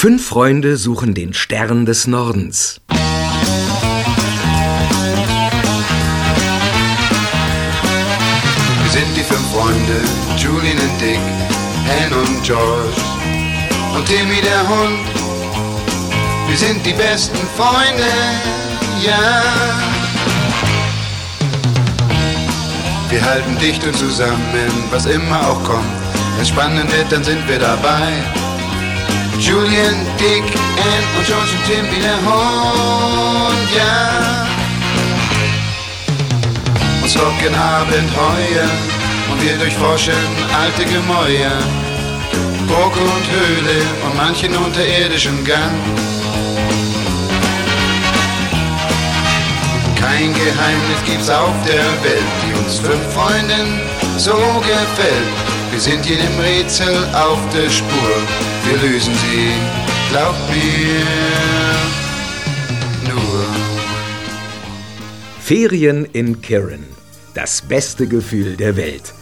Fünf Freunde suchen den Stern des Nordens. Wir sind die fünf Freunde, Julian und Dick, Anne und George und Timmy der Hund. Wir sind die besten Freunde, ja. Wir halten dicht und zusammen, was immer auch kommt. Wenn spannend wird, dann sind wir dabei. Julian, Dick, Ann und George und Tim wie der Hund, ja. Uns locken Abenteuer und wir durchforschen alte Gemäuer. Burg und Höhle und manchen unterirdischen Gang. Kein Geheimnis gibt's auf der Welt, die uns fünf Freunden so gefällt. Wir sind jedem Rätsel auf der Spur, wir lösen sie, glaub mir. Ferien in Kirin. Das beste Gefühl der Welt.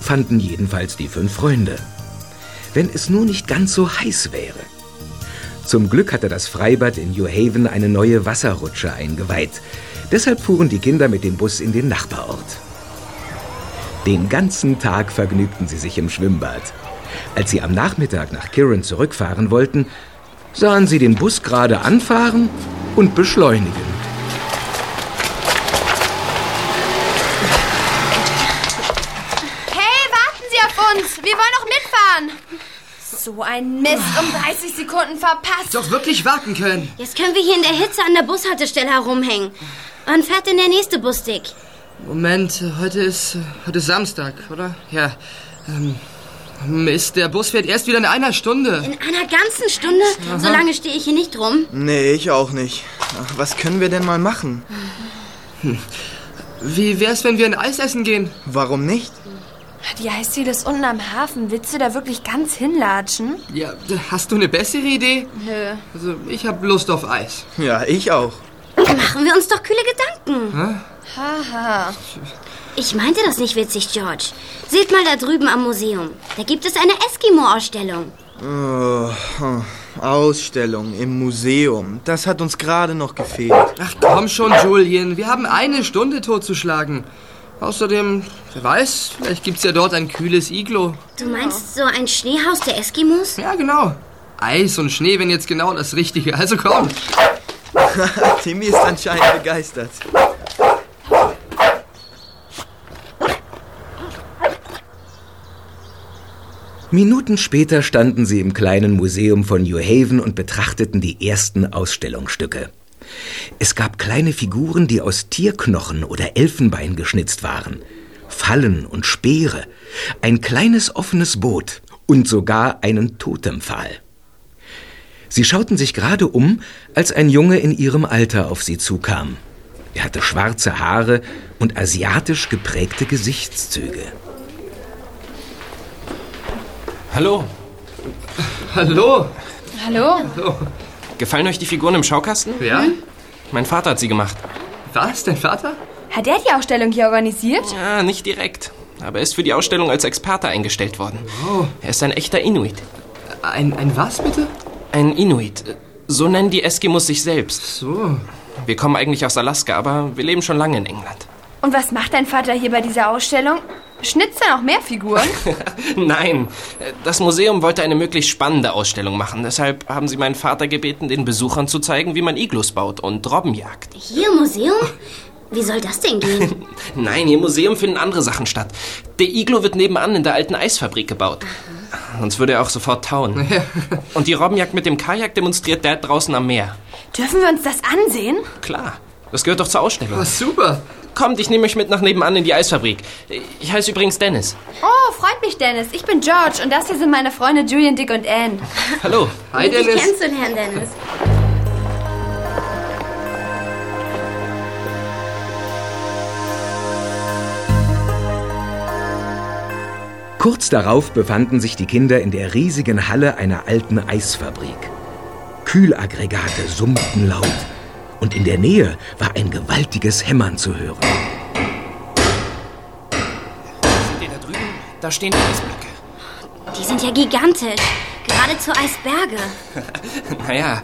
Fanden jedenfalls die fünf Freunde. Wenn es nur nicht ganz so heiß wäre. Zum Glück hatte das Freibad in New Haven eine neue Wasserrutsche eingeweiht. Deshalb fuhren die Kinder mit dem Bus in den Nachbarort. Den ganzen Tag vergnügten sie sich im Schwimmbad. Als sie am Nachmittag nach Kirin zurückfahren wollten, sahen sie den Bus gerade anfahren und beschleunigen. Hey, warten Sie auf uns! Wir wollen noch mitfahren! So ein Mist, um 30 Sekunden verpasst. Doch wirklich warten können. Jetzt können wir hier in der Hitze an der Bushaltestelle herumhängen. Wann fährt denn der nächste Bus, Dick? Moment, heute ist, heute ist Samstag, oder? Ja. Ähm, Mist, der Bus fährt erst wieder in einer Stunde. In einer ganzen Stunde? So lange stehe ich hier nicht rum. Nee, ich auch nicht. Ach, was können wir denn mal machen? Wie wär's, wenn wir ein Eis essen gehen? Warum nicht? Die Eisdiele ist unten am Hafen. Willst du da wirklich ganz hinlatschen? Ja, hast du eine bessere Idee? Nö. Also, ich hab Lust auf Eis. Ja, ich auch. Machen wir uns doch kühle Gedanken. Haha. Ich meinte das nicht witzig, George. Seht mal da drüben am Museum. Da gibt es eine Eskimo-Ausstellung. Oh, hm. Ausstellung im Museum. Das hat uns gerade noch gefehlt. Ach komm schon, Julian. Wir haben eine Stunde totzuschlagen. Außerdem, wer weiß, vielleicht gibt's ja dort ein kühles Iglo. Du meinst so ein Schneehaus der Eskimos? Ja, genau. Eis und Schnee wären jetzt genau das Richtige. Also komm. Timmy ist anscheinend begeistert. Minuten später standen sie im kleinen Museum von New Haven und betrachteten die ersten Ausstellungsstücke. Es gab kleine Figuren, die aus Tierknochen oder Elfenbein geschnitzt waren, Fallen und Speere, ein kleines offenes Boot und sogar einen Totempfahl. Sie schauten sich gerade um, als ein Junge in ihrem Alter auf sie zukam. Er hatte schwarze Haare und asiatisch geprägte Gesichtszüge. Hallo. Hallo. Hallo? Gefallen euch die Figuren im Schaukasten? Ja? Mein Vater hat sie gemacht. Was? Dein Vater? Hat er die Ausstellung hier organisiert? Ja, nicht direkt. Aber er ist für die Ausstellung als Experte eingestellt worden. Oh. Er ist ein echter Inuit. Ein, ein was bitte? Ein Inuit. So nennen die Eskimos sich selbst. So. Wir kommen eigentlich aus Alaska, aber wir leben schon lange in England. Und was macht dein Vater hier bei dieser Ausstellung? Schnitzt er noch mehr Figuren? Nein, das Museum wollte eine möglichst spannende Ausstellung machen. Deshalb haben sie meinen Vater gebeten, den Besuchern zu zeigen, wie man Iglus baut und Robben jagt. Hier im Museum? Wie soll das denn gehen? Nein, hier im Museum finden andere Sachen statt. Der Iglo wird nebenan in der alten Eisfabrik gebaut. Sonst würde er auch sofort tauen. Und die Robbenjagd mit dem Kajak demonstriert Dad draußen am Meer. Dürfen wir uns das ansehen? Klar, das gehört doch zur Ausstellung. Was super. Kommt, ich nehme euch mit nach nebenan in die Eisfabrik. Ich heiße übrigens Dennis. Oh, freut mich, Dennis. Ich bin George und das hier sind meine Freunde Julian, Dick und Anne. Hallo. Hi, Dich Dennis. kennenzulernen, Dennis. Kurz darauf befanden sich die Kinder in der riesigen Halle einer alten Eisfabrik. Kühlaggregate summten laut und in der Nähe war ein gewaltiges Hämmern zu hören. Seht ihr da drüben? Da stehen die Eisblöcke. Die sind ja gigantisch. Gerade geradezu Eisberge. Naja,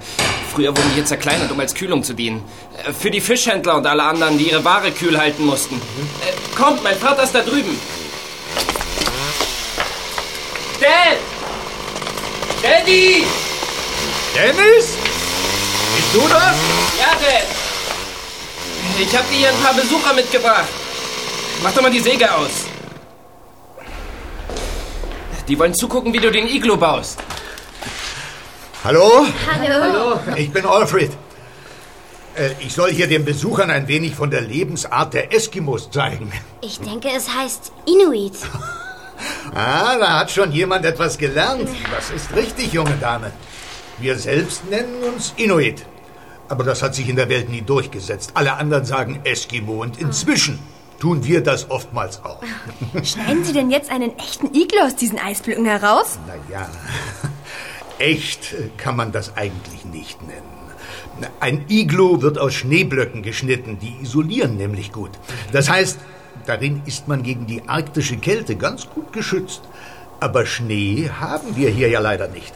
früher wurden die hier zerkleinert, um als Kühlung zu dienen. Äh, Für die Fischhändler und alle anderen, die ihre Ware kühl halten mussten. Äh, Kommt, mein Vater ist da drüben. Dad! Daddy! Dennis? Du das? Ja, Dad! Ich hab dir hier ein paar Besucher mitgebracht. Mach doch mal die Säge aus. Die wollen zugucken, wie du den Iglo baust. Hallo? Hallo. Ich bin Alfred. Äh, Ich soll hier den Besuchern ein wenig von der Lebensart der Eskimos zeigen. Ich denke, es heißt Inuit. Ah, da hat schon jemand etwas gelernt. Das ist richtig, junge Dame. Wir selbst nennen uns Inuit. Aber das hat sich in der Welt nie durchgesetzt. Alle anderen sagen Eskimo und inzwischen tun wir das oftmals auch. Schneiden Sie denn jetzt einen echten Iglo aus diesen Eisblöcken heraus? Naja, echt kann man das eigentlich nicht nennen. Ein Iglo wird aus Schneeblöcken geschnitten, die isolieren nämlich gut. Das heißt, darin ist man gegen die arktische Kälte ganz gut geschützt. Aber Schnee haben wir hier ja leider nicht.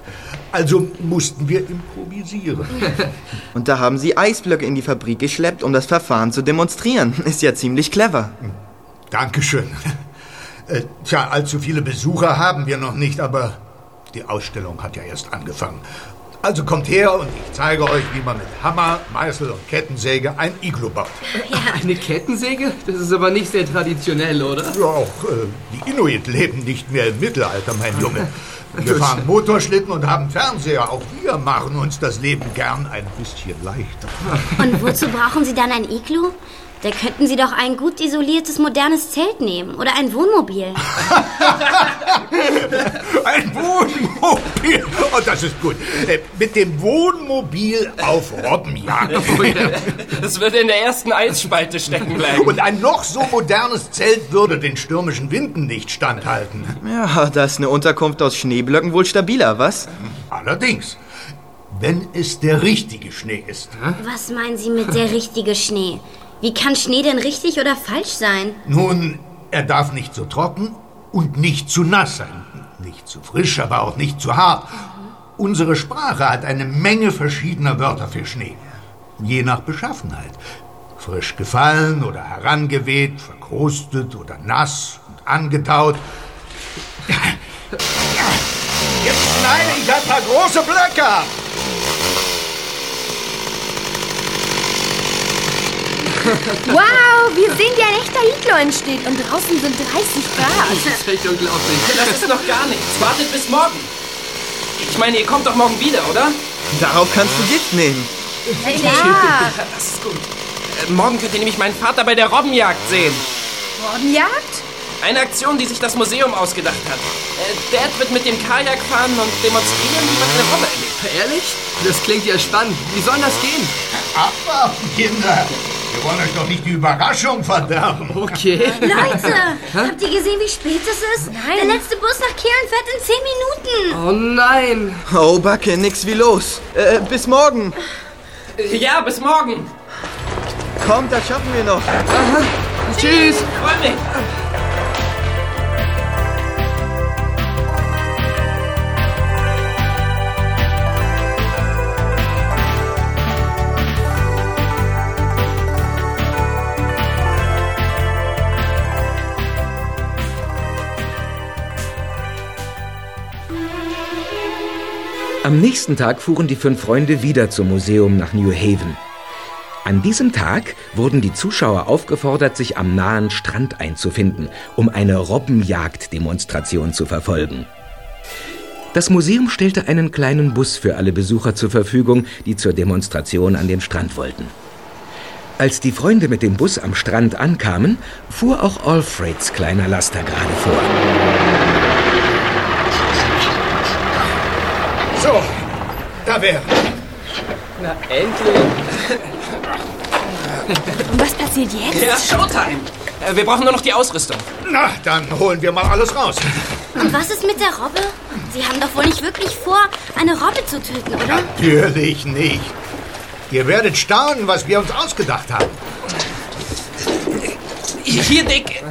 Also mussten wir improvisieren. Und da haben sie Eisblöcke in die Fabrik geschleppt, um das Verfahren zu demonstrieren. Ist ja ziemlich clever. Dankeschön. Äh, Tja, allzu viele Besucher haben wir noch nicht, aber die Ausstellung hat ja erst angefangen. Also kommt her und ich zeige euch, wie man mit Hammer, Meißel und Kettensäge ein Iglo baut. Eine Kettensäge? Das ist aber nicht sehr traditionell, oder? Ja, auch äh, die Inuit leben nicht mehr im Mittelalter, mein Junge. Wir fahren Motorschlitten und haben Fernseher. Auch wir machen uns das Leben gern ein bisschen leichter. Und wozu brauchen Sie dann ein Iglu? Da könnten Sie doch ein gut isoliertes modernes Zelt nehmen oder ein Wohnmobil. Ein Wohnmobil. Oh, das ist gut. Äh, Mit dem Wohnmobil auf Robbenjagd. Das würde in der ersten Eisspalte stecken bleiben. Und ein noch so modernes Zelt würde den stürmischen Winden nicht standhalten. Ja, da ist eine Unterkunft aus Schneeblöcken wohl stabiler, was? Allerdings, wenn es der richtige Schnee ist. Was meinen Sie mit der richtige Schnee? Wie kann Schnee denn richtig oder falsch sein? Nun, er darf nicht zu trocken und nicht zu nass sein. Nicht zu frisch, aber auch nicht zu hart. Unsere Sprache hat eine Menge verschiedener Wörter für Schnee. Je nach Beschaffenheit. Frisch gefallen oder herangeweht, verkrustet oder nass und angetaut. Jetzt schneide ich ein paar große Blöcke ab. Wow, wir sehen, wie ein echter Iglo entsteht. Und draußen sind 30 Grad. Das ist echt unglaublich. Das ist noch gar nichts. Wartet bis morgen. Ich meine, ihr kommt doch morgen wieder, oder? Darauf kannst du Gift nehmen. Ja, Das ist gut. Äh, morgen könnt ihr nämlich meinen Vater bei der Robbenjagd sehen. Robbenjagd? Eine Aktion, die sich das Museum ausgedacht hat. Äh, Dad wird mit dem Kajak fahren und demonstrieren, wie man eine Robbe erlebt. Ehrlich? Das klingt ja spannend. Wie soll das gehen? Abwarten, Kinder. Wir wollen euch doch nicht die Überraschung verderben. Okay. Leute, habt ihr gesehen, wie spät es ist? Nein. Der letzte Bus nach Kern fährt in 10 Minuten. Oh nein. Oh, Backe, nix wie los. Äh, bis morgen. Äh, Ja, bis morgen. Kommt, das schaffen wir noch. Tschüss. Freu mich. Am nächsten Tag fuhren die fünf Freunde wieder zum Museum nach New Haven. An diesem Tag wurden die Zuschauer aufgefordert, sich am nahen Strand einzufinden, um eine Robbenjagd-Demonstration zu verfolgen. Das Museum stellte einen kleinen Bus für alle Besucher zur Verfügung, die zur Demonstration an den Strand wollten. Als die Freunde mit dem Bus am Strand ankamen, fuhr auch Alfreds kleiner Laster gerade vor. Da wäre. Na, endlich. Und was passiert jetzt? Ja, Showtime. Äh, wir brauchen nur noch die Ausrüstung. Na, dann holen wir mal alles raus. Und was ist mit der Robbe? Sie haben doch wohl nicht wirklich vor, eine Robbe zu töten, oder? Natürlich nicht. Ihr werdet staunen, was wir uns ausgedacht haben. Hier, Dick.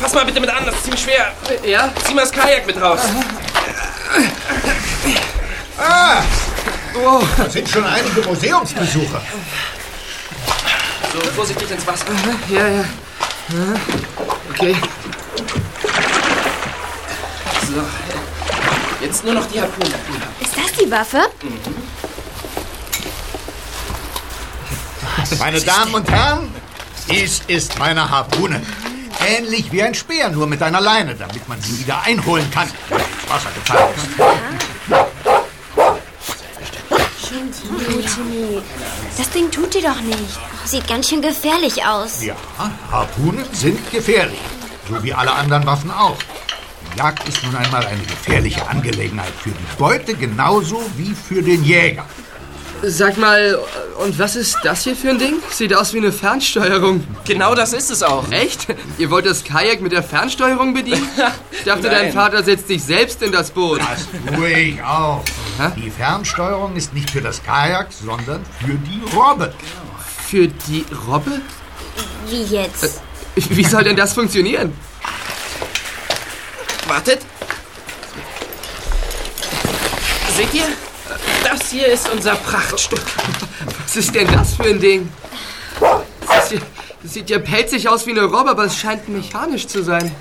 Fass mal bitte mit an, das ist ziemlich schwer. Ja? Zieh mal das Kajak mit raus. Ah, oh, da sind schon einige Museumsbesucher. So, vorsichtig ins Wasser. Ja, ja. Okay. So, jetzt nur noch die Harpune. Ist das die Waffe? Meine Damen und Herren, dies ist meine Harpune. Ähnlich wie ein Speer, nur mit einer Leine, damit man sie wieder einholen kann, wenn ins Wasser gefallen ist. Timmy, Timmy. Das Ding tut dir doch nicht. Sieht ganz schön gefährlich aus. Ja, Harpunen sind gefährlich, so wie alle anderen Waffen auch. Die Jagd ist nun einmal eine gefährliche Angelegenheit für die Beute genauso wie für den Jäger. Sag mal, und was ist das hier für ein Ding? Sieht aus wie eine Fernsteuerung. Genau das ist es auch. Echt? Ihr wollt das Kajak mit der Fernsteuerung bedienen? Ich dachte, Nein. dein Vater setzt sich selbst in das Boot. Das tue ich auch. Die Fernsteuerung ist nicht für das Kajak, sondern für die Robbe. Für die Robbe? Wie jetzt? Wie soll denn das funktionieren? Wartet. Seht ihr? Das hier ist unser Prachtstück. Was ist denn das für ein Ding? Das, hier, das sieht ja pelzig aus wie eine Robbe, aber es scheint mechanisch zu sein.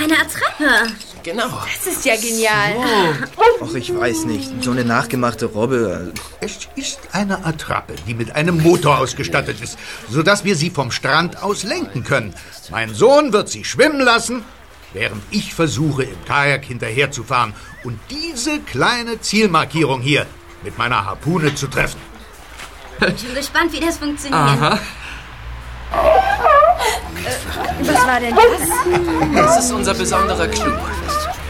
Eine Attrappe. Genau. Das ist ja genial. Ach, ich weiß nicht. So eine nachgemachte Robbe. Es ist eine Attrappe, die mit einem Motor ausgestattet ist, sodass wir sie vom Strand aus lenken können. Mein Sohn wird sie schwimmen lassen, während ich versuche, im Kajak hinterherzufahren und diese kleine Zielmarkierung hier mit meiner Harpune zu treffen. Ich bin gespannt, wie das funktioniert. Aha. Was war denn das? Das ist unser besonderer Clou.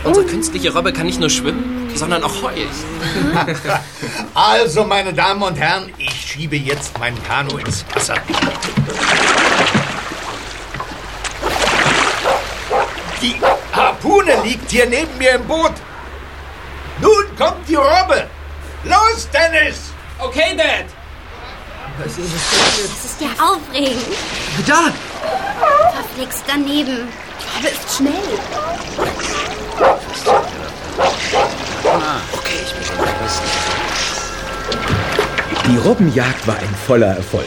Unsere künstliche Robbe kann nicht nur schwimmen, sondern auch heulen. Also, meine Damen und Herren, ich schiebe jetzt mein Kanu ins Wasser. Die Harpune liegt hier neben mir im Boot. Nun kommt die Robbe. Los, Dennis! Okay, Dad. Das ist ja aufregend. Da! Verflixt daneben. Aber ist schnell. Die Robbenjagd war ein voller Erfolg.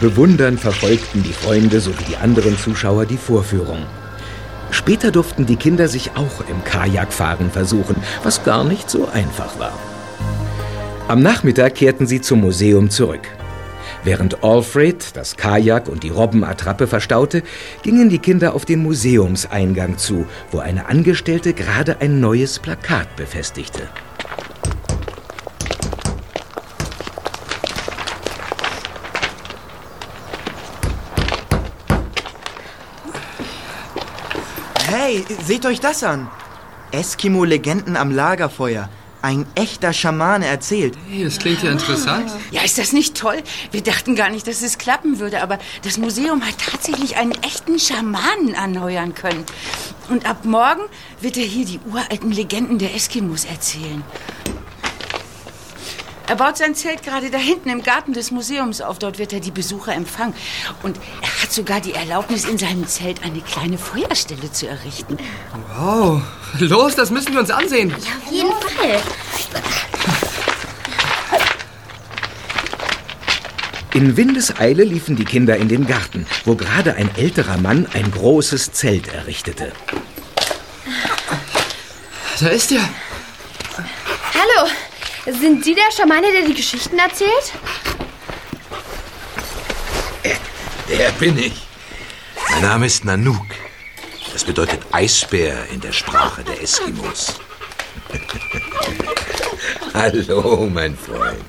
Bewundernd verfolgten die Freunde sowie die anderen Zuschauer die Vorführung. Später durften die Kinder sich auch im Kajakfahren versuchen, was gar nicht so einfach war. Am Nachmittag kehrten sie zum Museum zurück. Während Alfred das Kajak und die Robbenattrappe verstaute, gingen die Kinder auf den Museumseingang zu, wo eine Angestellte gerade ein neues Plakat befestigte. Hey, seht euch das an. Eskimo-Legenden am Lagerfeuer. Ein echter Schamane erzählt. Hey, das klingt ja interessant. Ja, ist das nicht toll? Wir dachten gar nicht, dass es klappen würde, aber das Museum hat tatsächlich einen echten Schamanen anheuern können. Und ab morgen wird er hier die uralten Legenden der Eskimos erzählen. Er baut sein Zelt gerade da hinten im Garten des Museums auf. Dort wird er die Besucher empfangen. Und er hat sogar die Erlaubnis, in seinem Zelt eine kleine Feuerstelle zu errichten. Wow. Los, das müssen wir uns ansehen. Auf jeden Fall. In Windeseile liefen die Kinder in den Garten, wo gerade ein älterer Mann ein großes Zelt errichtete. Da ist er. Hallo. Sind Sie der Schamane, der die Geschichten erzählt? Der bin ich. Mein Name ist Nanook. Das bedeutet Eisbär in der Sprache der Eskimos. Hallo, mein Freund.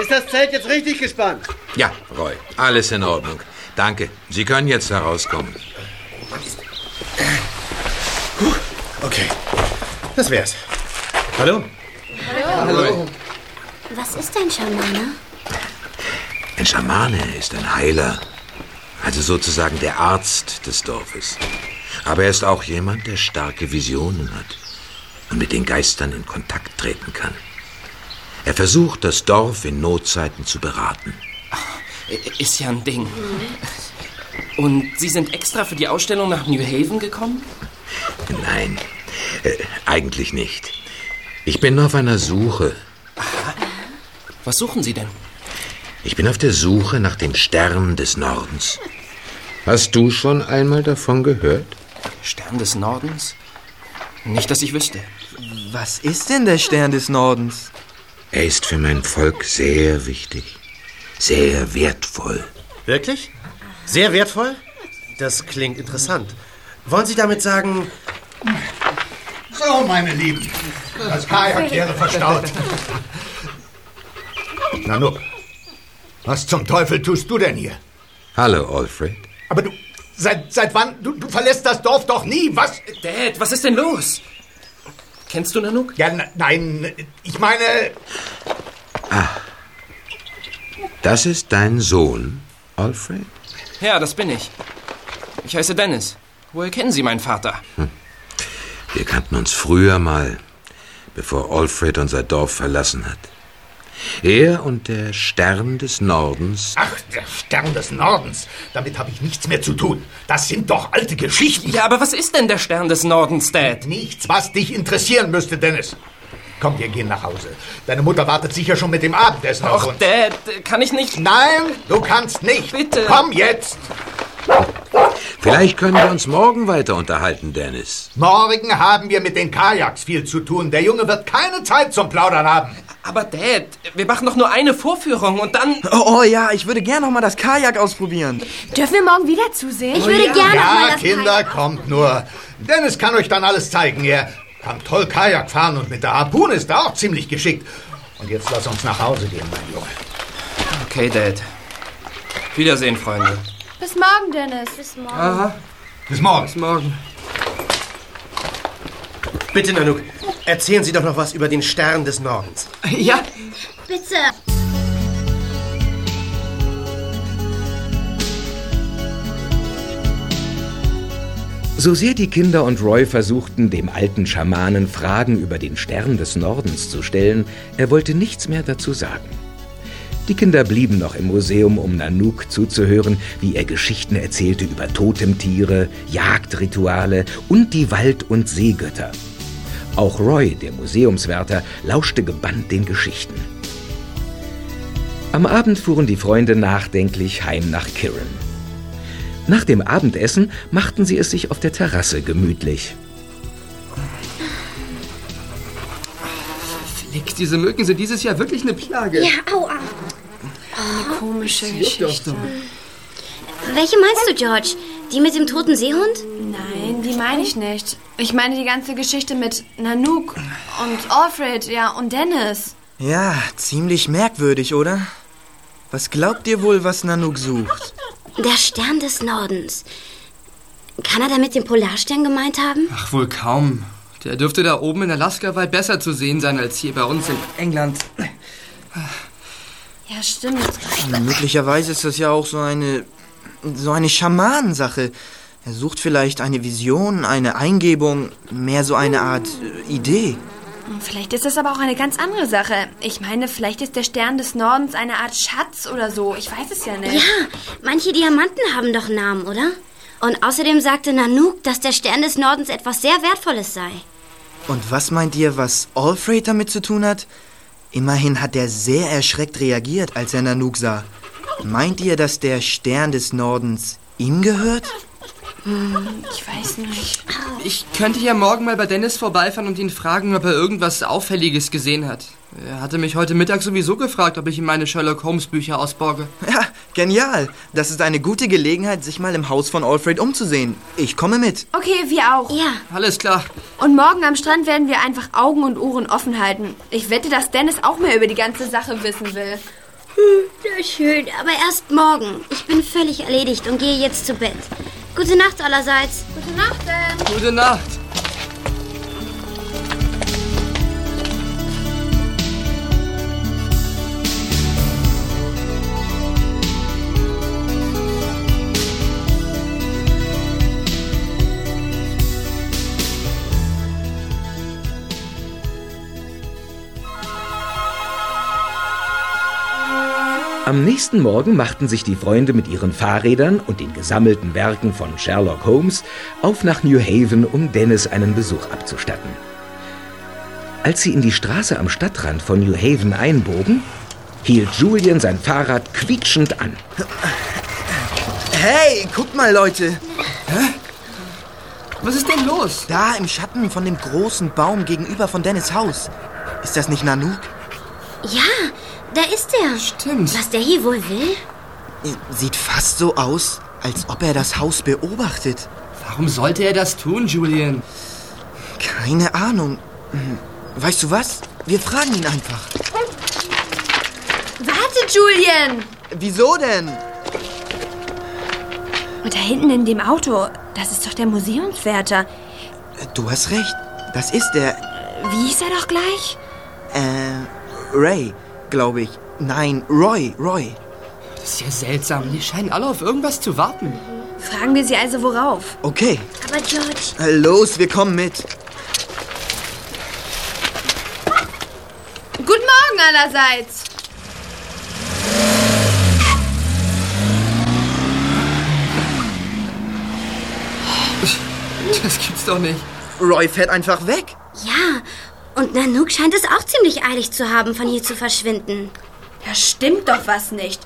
Ist das Zelt jetzt richtig gespannt? Ja, Roy, alles in Ordnung. Danke. Sie können jetzt herauskommen. Okay, das wär's. Hallo? Hallo. Was ist ein Schamane? Ein Schamane ist ein Heiler. Also sozusagen der Arzt des Dorfes. Aber er ist auch jemand, der starke Visionen hat und mit den Geistern in Kontakt treten kann. Er versucht, das Dorf in Notzeiten zu beraten. Ist ja ein Ding. Und Sie sind extra für die Ausstellung nach New Haven gekommen? Nein, äh, eigentlich nicht. Ich bin auf einer Suche. Was suchen Sie denn? Ich bin auf der Suche nach dem Stern des Nordens. Hast du schon einmal davon gehört? Stern des Nordens? Nicht, dass ich wüsste. Was ist denn der Stern des Nordens? Er ist für mein Volk sehr wichtig, sehr wertvoll. Wirklich? Sehr wertvoll? Das klingt interessant. Wollen Sie damit sagen... So, meine Lieben, das Kajak wäre verstaut. Nanook, was zum Teufel tust du denn hier? Hallo, Alfred. Aber du, seit, seit wann? Du, du verlässt das Dorf doch nie, was? Dad, was ist denn los? Kennst du Nanook? Ja, nein, ich meine... Ah. Das ist dein Sohn, Alfred? Ja, das bin ich. Ich heiße Dennis. Woher kennen Sie meinen Vater? Wir kannten uns früher mal, bevor Alfred unser Dorf verlassen hat. Er und der Stern des Nordens. Ach, der Stern des Nordens. Damit habe ich nichts mehr zu tun. Das sind doch alte Geschichten. Ja, aber was ist denn der Stern des Nordens, Dad? Nichts, was dich interessieren müsste, Dennis. Komm, wir gehen nach Hause. Deine Mutter wartet sicher schon mit dem Abendessen auf uns. Dad, kann ich nicht... Nein, du kannst nicht. Bitte. Komm jetzt. Vielleicht können wir uns morgen weiter unterhalten, Dennis. Morgen haben wir mit den Kajaks viel zu tun. Der Junge wird keine Zeit zum Plaudern haben. Aber Dad, wir machen doch nur eine Vorführung und dann... Oh, oh ja, ich würde gern noch mal das Kajak ausprobieren. Dürfen wir morgen wieder zusehen? Ich würde gerne noch mal Ja, das Kinder, kommt nur. Dennis kann euch dann alles zeigen. Er kann toll Kajak fahren und mit der Harpune ist er auch ziemlich geschickt. Und jetzt lass uns nach Hause gehen, mein Junge. Okay, Dad. Wiedersehen, Freunde. Bis morgen, Dennis. Bis morgen. Aha, Bis morgen. bis morgen. Bitte, Nanook, erzählen Sie doch noch was über den Stern des Nordens. Ja, Bitte. So sehr die Kinder und Roy versuchten, dem alten Schamanen Fragen über den Stern des Nordens zu stellen, er wollte nichts mehr dazu sagen. Die Kinder blieben noch im Museum, um Nanook zuzuhören, wie er Geschichten erzählte über Totemtiere, Jagdrituale und die Wald- und Seegötter. Auch Roy, der Museumswärter, lauschte gebannt den Geschichten. Am Abend fuhren die Freunde nachdenklich heim nach Kirin. Nach dem Abendessen machten sie es sich auf der Terrasse gemütlich. Flick, diese Mücken sind dieses Jahr wirklich eine Plage. Ja, aua. Eine komische Geschichte. Welche meinst du, George? Die mit dem toten Seehund? Nein, die meine ich nicht. Ich meine die ganze Geschichte mit Nanook und Alfred, ja, und Dennis. Ja, ziemlich merkwürdig, oder? Was glaubt ihr wohl, was Nanook sucht? Der Stern des Nordens. Kann er damit den Polarstern gemeint haben? Ach, wohl kaum. Der dürfte da oben in Alaska weit besser zu sehen sein als hier bei uns in England. Ja, stimmt. Möglicherweise ist das ja auch so eine. so eine Schamanensache. Er sucht vielleicht eine Vision, eine Eingebung, mehr so eine Art äh, Idee. Vielleicht ist das aber auch eine ganz andere Sache. Ich meine, vielleicht ist der Stern des Nordens eine Art Schatz oder so. Ich weiß es ja nicht. Ja, manche Diamanten haben doch Namen, oder? Und außerdem sagte Nanook, dass der Stern des Nordens etwas sehr Wertvolles sei. Und was meint ihr, was Alfred damit zu tun hat? Immerhin hat er sehr erschreckt reagiert, als er Nanook sah. Meint ihr, dass der Stern des Nordens ihm gehört? Ich weiß nicht. Ich könnte ja morgen mal bei Dennis vorbeifahren und ihn fragen, ob er irgendwas Auffälliges gesehen hat. Er hatte mich heute Mittag sowieso gefragt, ob ich ihm meine Sherlock Holmes Bücher ausborge. Ja, genial. Das ist eine gute Gelegenheit, sich mal im Haus von Alfred umzusehen. Ich komme mit. Okay, wir auch. Ja, Alles klar. Und morgen am Strand werden wir einfach Augen und Ohren offen halten. Ich wette, dass Dennis auch mehr über die ganze Sache wissen will. sehr schön, aber erst morgen. Ich bin völlig erledigt und gehe jetzt zu Bett. Gute Nacht allerseits. Gute Nacht, denn. Gute Nacht. Am nächsten Morgen machten sich die Freunde mit ihren Fahrrädern und den gesammelten Werken von Sherlock Holmes auf nach New Haven, um Dennis einen Besuch abzustatten. Als sie in die Straße am Stadtrand von New Haven einbogen, hielt Julian sein Fahrrad quietschend an. Hey, guckt mal, Leute. Hä? Was ist denn los? Da im Schatten von dem großen Baum gegenüber von Dennis Haus. Ist das nicht Nanook? Ja, da ist er. Stimmt. Was der hier wohl will? Sieht fast so aus, als ob er das Haus beobachtet. Warum sollte er das tun, Julian? Keine Ahnung. Hm, Weißt du was? Wir fragen ihn einfach. Warte, Julian! Wieso denn? Und da hinten in dem Auto, das ist doch der Museumswärter. Du hast recht. Das ist der. Wie hieß er doch gleich? Äh. Ray, glaube ich. Nein, Roy, Roy. Das ist ja seltsam. Die scheinen alle auf irgendwas zu warten. Fragen wir sie also worauf. Okay. Aber George, Äh, Los, wir kommen mit. Guten Morgen allerseits. Das gibt's doch nicht. Roy fährt einfach weg. ja. Und Nanook scheint es auch ziemlich eilig zu haben, von hier zu verschwinden. Ja, stimmt doch was nicht.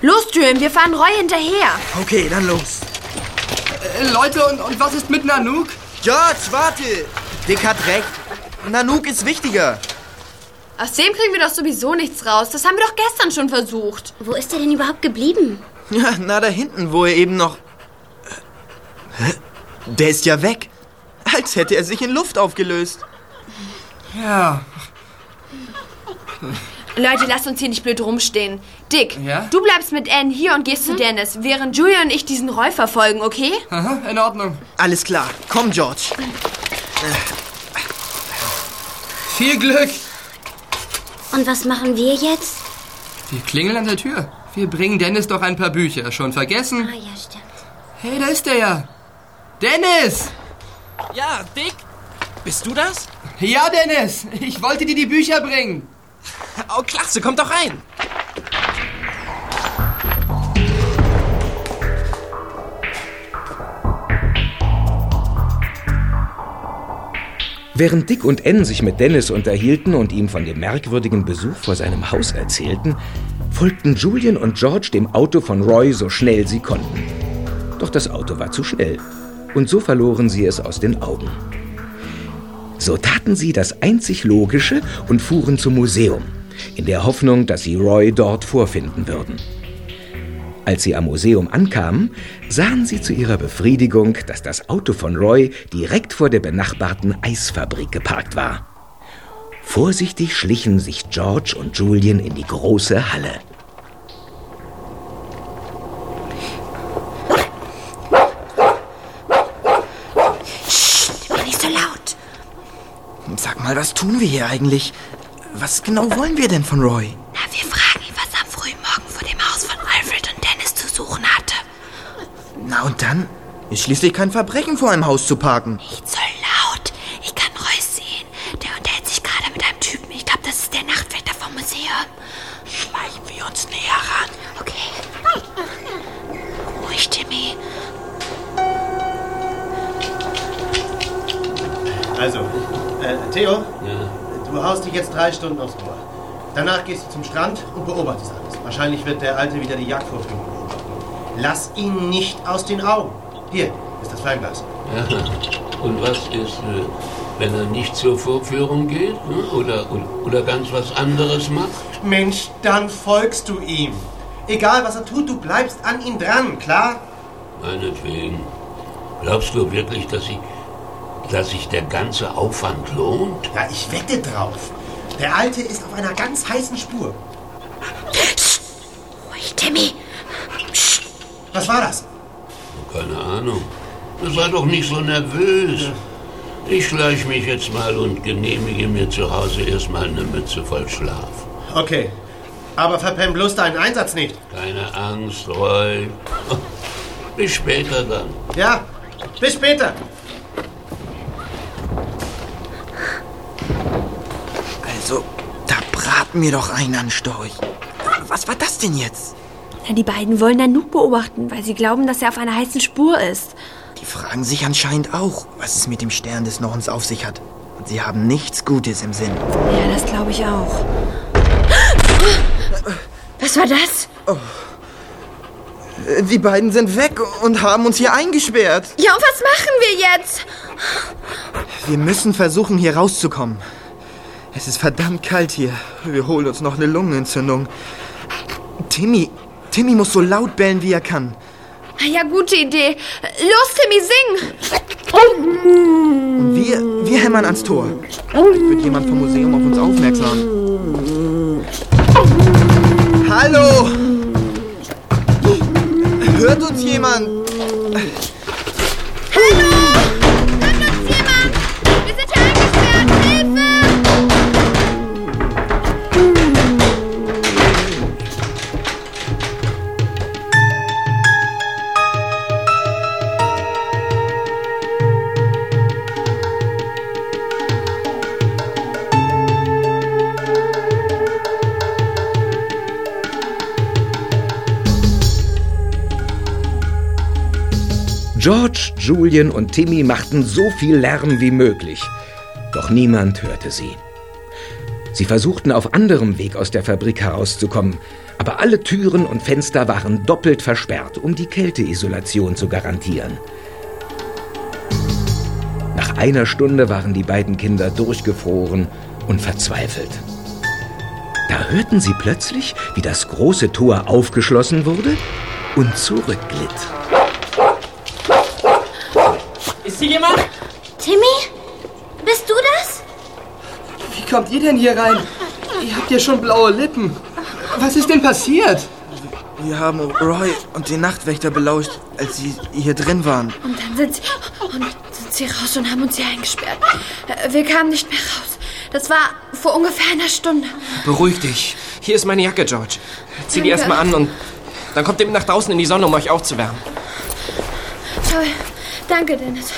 Los, Julian, wir fahren Roy hinterher. Okay, dann los. Äh, Leute, und, und was ist mit Nanook? George, warte. Dick hat recht. Nanook ist wichtiger. Aus dem kriegen wir doch sowieso nichts raus. Das haben wir doch gestern schon versucht. Wo ist er denn überhaupt geblieben? Ja, na da hinten, wo er eben noch... Der ist ja weg. Als hätte er sich in Luft aufgelöst. Ja. Leute, lasst uns hier nicht blöd rumstehen. Dick, Ja? du bleibst mit Anne hier und gehst zu Dennis, während Julia und ich diesen Roy verfolgen, okay? Aha, in Ordnung. Alles klar. Komm, George. Viel Glück. Und was machen wir jetzt? Wir klingeln an der Tür. Wir bringen Dennis doch ein paar Bücher. Schon vergessen? Ah ja, stimmt. Hey, da ist er ja. Dennis! Ja, Dick? Bist du das? Ja, Dennis! Ich wollte dir die Bücher bringen. Oh, klasse, komm doch rein. Während Dick und Ann sich mit Dennis unterhielten und ihm von dem merkwürdigen Besuch vor seinem Haus erzählten, folgten Julian und George dem Auto von Roy so schnell sie konnten. Doch das Auto war zu schnell und so verloren sie es aus den Augen. So taten sie das einzig Logische und fuhren zum Museum, in der Hoffnung, dass sie Roy dort vorfinden würden. Als sie am Museum ankamen, sahen sie zu ihrer Befriedigung, dass das Auto von Roy direkt vor der benachbarten Eisfabrik geparkt war. Vorsichtig schlichen sich George und Julian in die große Halle. Mach nicht so laut. Sag mal, was tun wir hier eigentlich? Was genau wollen wir denn von Roy? Na, wir fragen ihn, was er am frühen Morgen vor dem Haus von Alfred und Dennis zu suchen hatte. Na und dann? Ist schließlich kein Verbrechen, vor einem Haus zu parken. Nicht Theo, du haust dich jetzt drei Stunden aufs Ohr. Danach gehst du zum Strand und beobachtest alles. Wahrscheinlich wird der Alte wieder die Jagdvorführung beobachten. Lass ihn nicht aus den Augen. Hier ist das Fernglas. Ja. Und was ist, äh, wenn er nicht zur Vorführung geht oder, oder, oder ganz was anderes macht? Mensch, dann folgst du ihm. Egal, was er tut, du bleibst an ihm dran, klar? Meinetwegen. Glaubst du wirklich, dass, ich, dass sich der ganze Aufwand lohnt? Ja, ich wette drauf. Der Alte ist auf einer ganz heißen Spur. Ruhig, Timmy. Was war das? Keine Ahnung. Sei doch nicht so nervös. Ich schleich mich jetzt mal und genehmige mir zu Hause erstmal eine Mütze voll Schlaf. Okay. Aber verpenn bloß deinen Einsatz nicht. Keine Angst, Roy. Bis später dann. Ja, bis später. Also, da braten wir doch einen an Storch. Was war das denn jetzt? Na, die beiden wollen Nanook beobachten, weil sie glauben, dass er auf einer heißen Spur ist. Die fragen sich anscheinend auch, was es mit dem Stern des Nordens auf sich hat. Und sie haben nichts Gutes im Sinn. Ja, das glaube ich auch. Was war das? Die beiden sind weg und haben uns hier eingesperrt. Ja, und was machen wir jetzt? Wir müssen versuchen, hier rauszukommen. Es ist verdammt kalt hier. Wir holen uns noch eine Lungenentzündung. Timmy, Timmy muss so laut bellen, wie er kann. Ja, gute Idee. Los, Timmy, sing! Und wir, wir hämmern ans Tor. Vielleicht wird jemand vom Museum auf uns aufmerksam. Hallo! Hört uns jemand? George, Julian und Timmy machten so viel Lärm wie möglich. Doch niemand hörte sie. Sie versuchten auf anderem Weg aus der Fabrik herauszukommen, aber alle Türen und Fenster waren doppelt versperrt, um die Kälteisolation zu garantieren. Nach einer Stunde waren die beiden Kinder durchgefroren und verzweifelt. Da hörten sie plötzlich, wie das große Tor aufgeschlossen wurde und zurückglitt. Ist hier jemand? Timmy? Bist du das? Wie kommt ihr denn hier rein? Ihr habt ja schon blaue Lippen. Was ist denn passiert? Wir haben Roy und den Nachtwächter belauscht, als sie hier drin waren. Und dann sind sie, und sind sie raus und haben uns hier eingesperrt. Wir kamen nicht mehr raus. Das war vor ungefähr einer Stunde. Beruhig dich. Hier ist meine Jacke, George. Zieh die erstmal an und dann kommt ihr mit nach draußen in die Sonne, um euch aufzuwärmen. Toll. Danke, Dennis.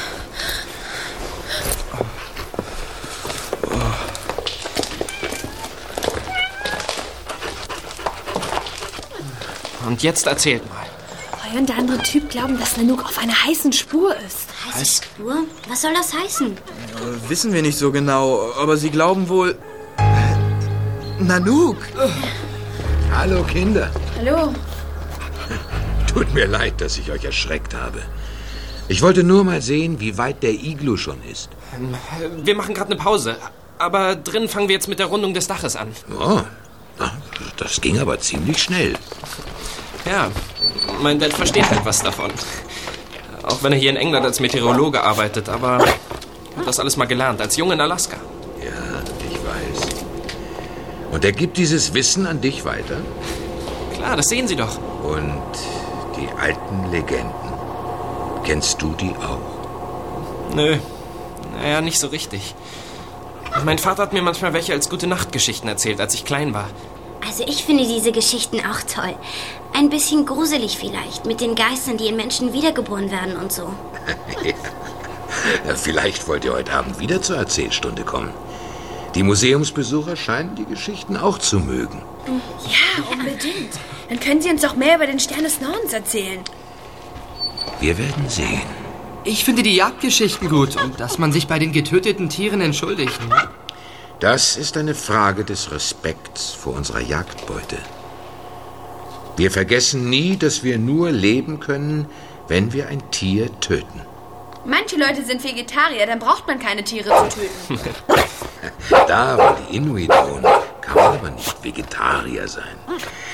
Und jetzt erzählt mal. Roy und der andere Typ glauben, dass Nanook auf einer heißen Spur ist. Heiße Spur? Was soll das heißen? Äh, Wissen wir nicht so genau, aber sie glauben wohl. Nanook! Hallo Kinder. Hallo. Tut mir leid, dass ich euch erschreckt habe. Ich wollte nur mal sehen, wie weit der Iglu schon ist. Ähm, Wir machen gerade eine Pause. Aber drin fangen wir jetzt mit der Rundung des Daches an. Oh, das ging aber ziemlich schnell. Ja, mein Dad versteht etwas davon. Auch wenn er hier in England als Meteorologe arbeitet, aber er hat das alles mal gelernt, als Junge in Alaska. Ja, ich weiß. Und er gibt dieses Wissen an dich weiter? Klar, das sehen Sie doch. Und die alten Legenden. Kennst du die auch? Nö, naja, nicht so richtig. Mein Vater hat mir manchmal welche als gute Nachtgeschichten erzählt, als ich klein war. Also ich finde diese Geschichten auch toll. Ein bisschen gruselig vielleicht, mit den Geistern, die in Menschen wiedergeboren werden und so. Ja, Vielleicht wollt ihr heute Abend wieder zur Erzählstunde kommen. Die Museumsbesucher scheinen die Geschichten auch zu mögen. Ja, unbedingt. Dann können Sie uns doch mehr über den Stern des Nordens erzählen. Wir werden sehen. Ich finde die Jagdgeschichten gut und dass man sich bei den getöteten Tieren entschuldigt. Das ist eine Frage des Respekts vor unserer Jagdbeute. Wir vergessen nie, dass wir nur leben können, wenn wir ein Tier töten. Manche Leute sind Vegetarier, dann braucht man keine Tiere zu töten. Da, wo die Inuit wohnen, kann man aber nicht Vegetarier sein.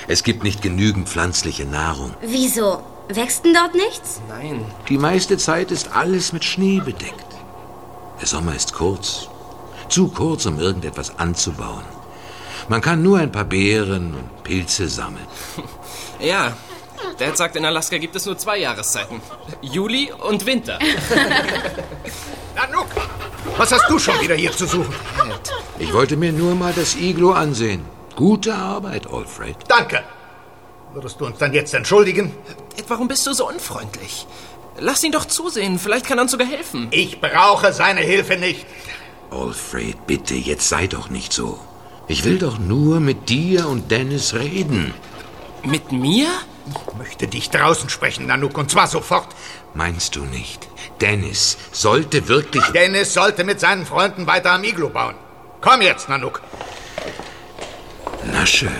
Es gibt nicht genügend pflanzliche Nahrung. Wieso? Wächst denn dort nichts? Nein. Die meiste Zeit ist alles mit Schnee bedeckt. Der Sommer ist kurz. Zu kurz, um irgendetwas anzubauen. Man kann nur ein paar Beeren und Pilze sammeln. Ja, Dad sagt, in Alaska gibt es nur zwei Jahreszeiten. Juli und Winter. Nanook, was hast du schon wieder hier zu suchen? Ich wollte mir nur mal das Iglo ansehen. Gute Arbeit, Alfred. Danke. Würdest du uns dann jetzt entschuldigen? Warum bist du so unfreundlich? Lass ihn doch zusehen, vielleicht kann er uns sogar helfen. Ich brauche seine Hilfe nicht. Alfred, bitte, jetzt sei doch nicht so. Ich will doch nur mit dir und Dennis reden. Mit mir? Ich möchte dich draußen sprechen, Nanook, und zwar sofort. Meinst du nicht? Dennis sollte wirklich... Dennis sollte mit seinen Freunden weiter am Iglu bauen. Komm jetzt, Nanook. Na schön.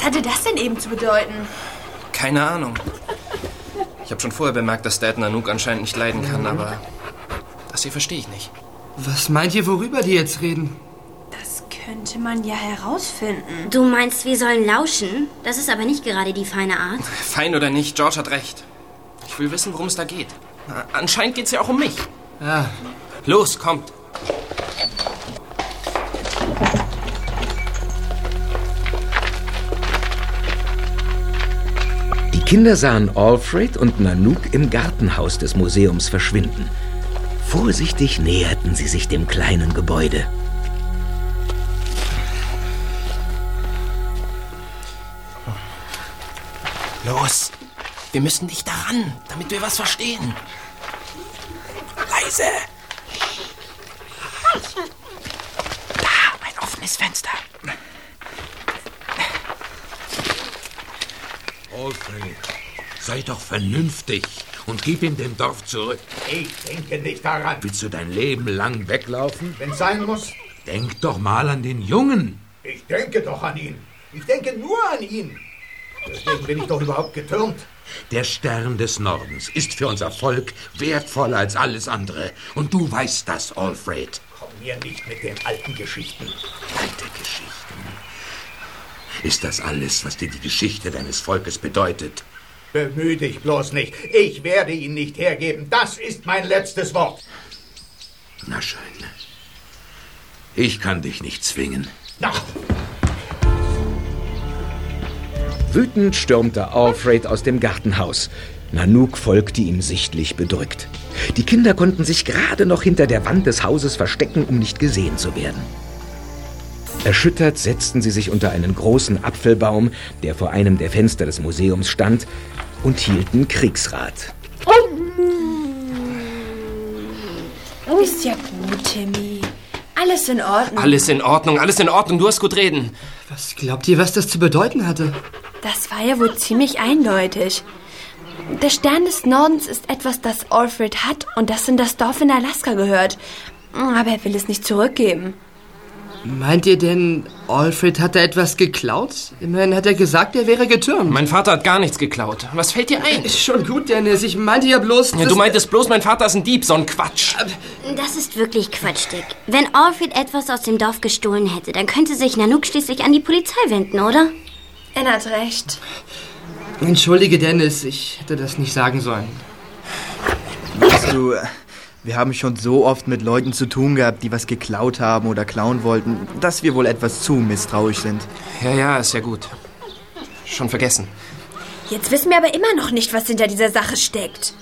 Was hatte das denn eben zu bedeuten? Keine Ahnung. Ich habe schon vorher bemerkt, dass Dad Nanook anscheinend nicht leiden kann, aber das hier verstehe ich nicht. Was meint ihr, worüber die jetzt reden? Das könnte man ja herausfinden. Du meinst, wir sollen lauschen? Das ist aber nicht gerade die feine Art. Fein oder nicht, George hat recht. Ich will wissen, worum es da geht. Na, Anscheinend geht es ja auch um mich. Ja. Los, kommt. Kinder sahen Alfred und Nanook im Gartenhaus des Museums verschwinden. Vorsichtig näherten sie sich dem kleinen Gebäude. Los. Wir müssen nicht daran, damit wir was verstehen. Leise. Da, ein offenes Fenster. Alfred, sei doch vernünftig und gib ihm den Dorf zurück. Ich denke nicht daran. Willst du dein Leben lang weglaufen? Wenn es sein muss. Denk doch mal an den Jungen. Ich denke doch an ihn. Ich denke nur an ihn. Deswegen bin ich doch überhaupt getürmt. Der Stern des Nordens ist für unser Volk wertvoller als alles andere. Und du weißt das, Alfred. Komm mir nicht mit den alten Geschichten. Alte Geschichten. Ist das alles, was dir die Geschichte deines Volkes bedeutet? Bemühe dich bloß nicht. Ich werde ihn nicht hergeben. Das ist mein letztes Wort. Na schön. Ich kann dich nicht zwingen. Ach, Wütend stürmte Alfred aus dem Gartenhaus. Nanook folgte ihm sichtlich bedrückt. Die Kinder konnten sich gerade noch hinter der Wand des Hauses verstecken, um nicht gesehen zu werden. Erschüttert setzten sie sich unter einen großen Apfelbaum, der vor einem der Fenster des Museums stand, und hielten Kriegsrat. Ist ja gut, Timmy. Alles in Ordnung. Alles in Ordnung, alles in Ordnung. Du hast gut reden. Was glaubt ihr, was das zu bedeuten hatte? Das war ja wohl ziemlich eindeutig. Der Stern des Nordens ist etwas, das Alfred hat und das in das Dorf in Alaska gehört. Aber er will es nicht zurückgeben. Meint ihr denn, Alfred hat da etwas geklaut? Immerhin hat er gesagt, er wäre getürmt. Mein Vater hat gar nichts geklaut. Was fällt dir ein? Ist schon gut, Dennis. Ich meinte ja bloß. Ja, du meintest bloß, mein Vater ist ein Dieb. So ein Quatsch. Das ist wirklich Quatsch, Dick. Wenn Alfred etwas aus dem Dorf gestohlen hätte, dann könnte sich Nanook schließlich an die Polizei wenden, oder? Er hat recht. Entschuldige, Dennis. Ich hätte das nicht sagen sollen. Weißt du, wir haben schon so oft mit Leuten zu tun gehabt, die was geklaut haben oder klauen wollten, dass wir wohl etwas zu misstrauisch sind. Ja, ja, ist ja gut. Schon vergessen. Jetzt wissen wir aber immer noch nicht, was hinter dieser Sache steckt.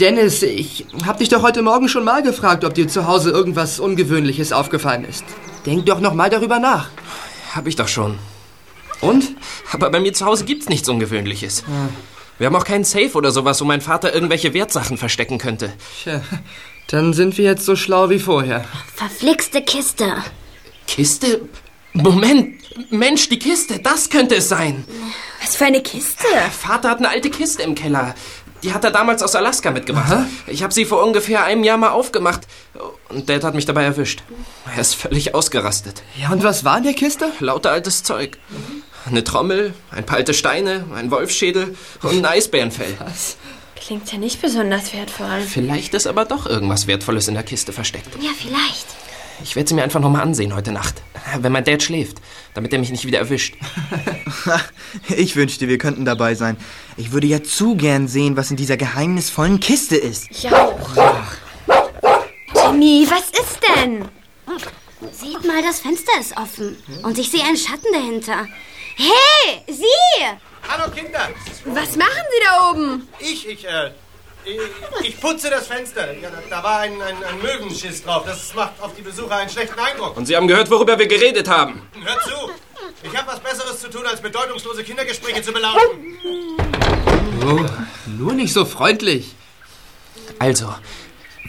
Dennis, ich hab dich doch heute Morgen schon mal gefragt, ob dir zu Hause irgendwas Ungewöhnliches aufgefallen ist. Denk doch noch mal darüber nach. Hab ich doch schon. Und? Aber bei mir zu Hause gibt's nichts Ungewöhnliches. Wir haben auch keinen Safe oder sowas, wo mein Vater irgendwelche Wertsachen verstecken könnte. Tja, dann sind wir jetzt so schlau wie vorher. Verflixte Kiste. Kiste? Moment! Mensch, die Kiste, das könnte es sein. Was für eine Kiste? Vater hat eine alte Kiste im Keller. Die hat er damals aus Alaska mitgebracht. Ich habe sie vor ungefähr einem Jahr mal aufgemacht. Und Dad hat mich dabei erwischt. Er ist völlig ausgerastet. Ja, und was war in der Kiste? Lauter altes Zeug. Eine Trommel, ein paar alte Steine, ein Wolfsschädel und ein Eisbärenfell. Was? Klingt ja nicht besonders wertvoll. Vielleicht ist aber doch irgendwas Wertvolles in der Kiste versteckt. Ja, vielleicht. Ich werde sie mir einfach nochmal ansehen heute Nacht. Wenn mein Dad schläft, damit er mich nicht wieder erwischt. Ich wünschte, wir könnten dabei sein. Ich würde ja zu gern sehen, was in dieser geheimnisvollen Kiste ist. Ich auch. Timmy, was ist denn? Seht mal, das Fenster ist offen. Und ich sehe einen Schatten dahinter. Hey, Sie! Hallo Kinder! Was machen Sie da oben? Ich, ich, äh, ich, ich putze das Fenster. Ja, da, da war ein, ein, ein Möwenschiss drauf. Das macht auf die Besucher einen schlechten Eindruck. Und Sie haben gehört, worüber wir geredet haben. Hört zu! Ich habe was Besseres zu tun, als bedeutungslose Kindergespräche zu belauschen. Oh, nur nicht so freundlich. Also,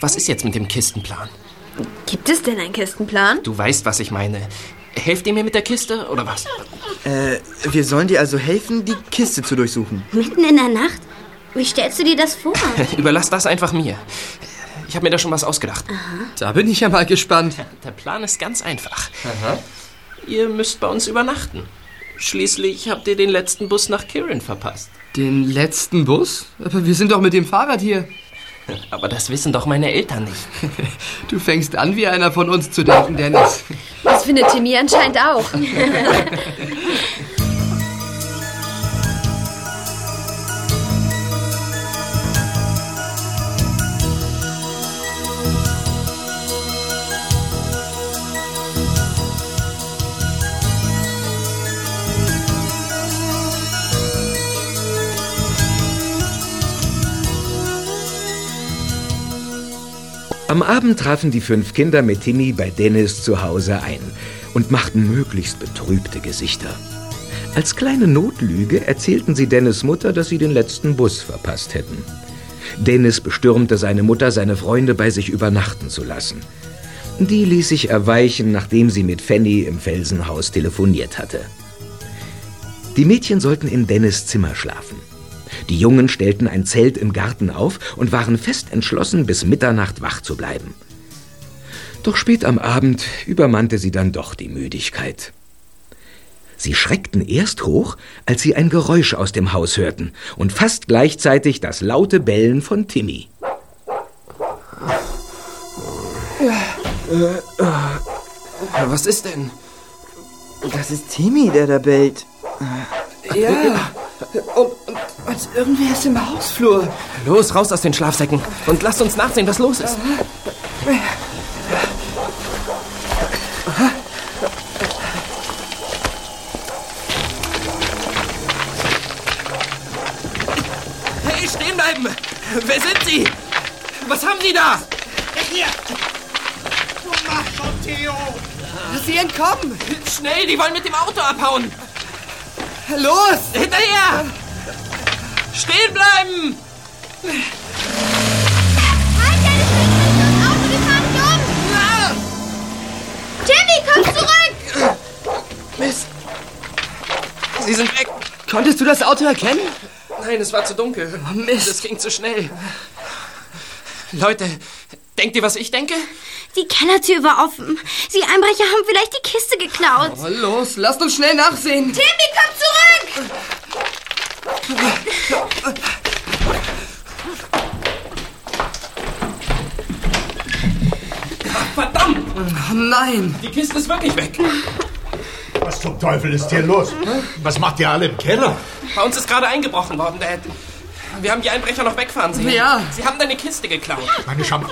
was ist jetzt mit dem Kistenplan? Gibt es denn einen Kistenplan? Du weißt, was ich meine. Helft ihr mir mit der Kiste oder was? Äh, wir sollen dir also helfen, die Kiste zu durchsuchen. Mitten in der Nacht? Wie stellst du dir das vor? Überlass das einfach mir. Ich habe mir da schon was ausgedacht. Da bin ich ja mal gespannt. Der Plan ist ganz einfach. Ihr müsst bei uns übernachten. Schließlich habt ihr den letzten Bus nach Kirin verpasst. Den letzten Bus? Aber wir sind doch mit dem Fahrrad hier. Aber das wissen doch meine Eltern nicht. Du fängst an, wie einer von uns zu denken, Dennis. Das findet Timmy anscheinend auch. Am Abend trafen die fünf Kinder mit Timmy bei Dennis zu Hause ein und machten möglichst betrübte Gesichter. Als kleine Notlüge erzählten sie Dennis Mutter, dass sie den letzten Bus verpasst hätten. Dennis bestürmte seine Mutter, seine Freunde bei sich übernachten zu lassen. Die ließ sich erweichen, nachdem sie mit Fanny im Felsenhaus telefoniert hatte. Die Mädchen sollten in Dennis Zimmer schlafen. Die Jungen stellten ein Zelt im Garten auf und waren fest entschlossen, bis Mitternacht wach zu bleiben. Doch spät am Abend übermannte sie dann doch die Müdigkeit. Sie schreckten erst hoch, als sie ein Geräusch aus dem Haus hörten und fast gleichzeitig das laute Bellen von Timmy. Was ist denn? Das ist Timmy, der da bellt. Ja. Und, und als irgendwer ist im Hausflur. Los, raus aus den Schlafsäcken und lasst uns nachsehen, was los ist. Hey, stehen bleiben! Wer sind Sie? Was haben Sie da? Hier! Du machst schon, Theo! Sie entkommen! Schnell, die wollen mit dem Auto abhauen! Los! Hinterher! Stehen bleiben! Timmy, komm zurück! Mist! Sie sind weg! Konntest du das Auto erkennen? Nein, es war zu dunkel. Oh, Mist. Es ging zu schnell. Leute, denkt ihr, was ich denke? Die Kellertür war offen. Die Einbrecher haben vielleicht die Kiste geklaut. Oh, los, lasst uns schnell nachsehen. Timmy, komm zurück! Verdammt! Oh nein! Die Kiste ist wirklich weg. Was zum Teufel ist hier los? Was macht ihr alle im Keller? Bei uns ist gerade eingebrochen worden, Dad. Wir haben die Einbrecher noch wegfahren sehen. Ja. Sie haben deine Kiste geklaut. Meine Scham.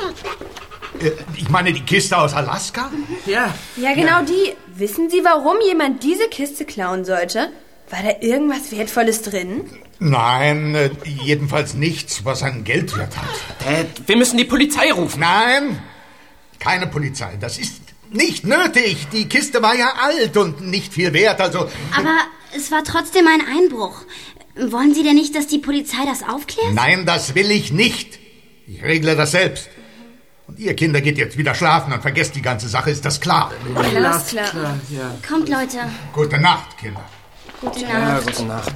Äh, Ich meine die Kiste aus Alaska? Ja. Ja, genau die. Wissen Sie, warum jemand diese Kiste klauen sollte? War da irgendwas Wertvolles drin? Nein, äh, jedenfalls nichts, was einen Geldwert hat. Dad, wir müssen die Polizei rufen. Nein, keine Polizei. Das ist nicht nötig. Die Kiste war ja alt und nicht viel wert, also. Aber es war trotzdem ein Einbruch. Wollen Sie denn nicht, dass die Polizei das aufklärt? Nein, das will ich nicht. Ich regle das selbst. Und ihr Kinder geht jetzt wieder schlafen und vergesst die ganze Sache, ist das klar? Ja. Kommt, Leute. Gute Nacht, Kinder. Gute Ja, Nacht. gute Nacht.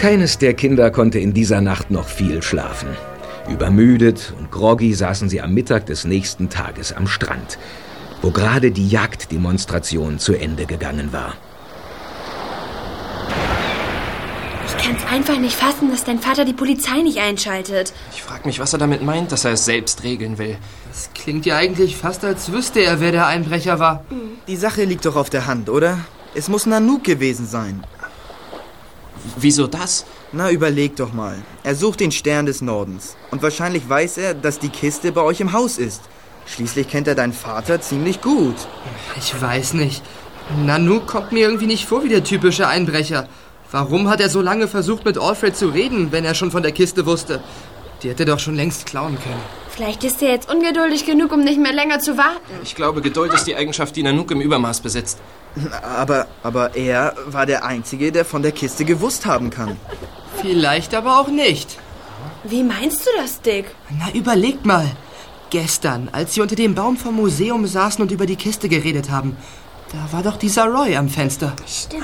Keines der Kinder konnte in dieser Nacht noch viel schlafen. Übermüdet und groggy saßen sie am Mittag des nächsten Tages am Strand, wo gerade die Jagddemonstration zu Ende gegangen war. Ich kann es einfach nicht fassen, dass dein Vater die Polizei nicht einschaltet. Ich frage mich, was er damit meint, dass er es selbst regeln will. Das klingt ja eigentlich fast, als wüsste er, wer der Einbrecher war. Die Sache liegt doch auf der Hand, oder? Es muss Nanook gewesen sein. Wieso das? Na, überleg doch mal. Er sucht den Stern des Nordens. Und wahrscheinlich weiß er, dass die Kiste bei euch im Haus ist. Schließlich kennt er deinen Vater ziemlich gut. Ich weiß nicht. Nanook kommt mir irgendwie nicht vor wie der typische Einbrecher. Warum hat er so lange versucht, mit Alfred zu reden, wenn er schon von der Kiste wusste? Die hätte doch schon längst klauen können. Vielleicht ist er jetzt ungeduldig genug, um nicht mehr länger zu warten. Ich glaube, Geduld ist die Eigenschaft, die Nanook im Übermaß besitzt. Aber, aber er war der Einzige, der von der Kiste gewusst haben kann. Vielleicht aber auch nicht. Wie meinst du das, Dick? Na, überlegt mal. Gestern, als sie unter dem Baum vom Museum saßen und über die Kiste geredet haben, da war doch dieser Roy am Fenster. Stimmt.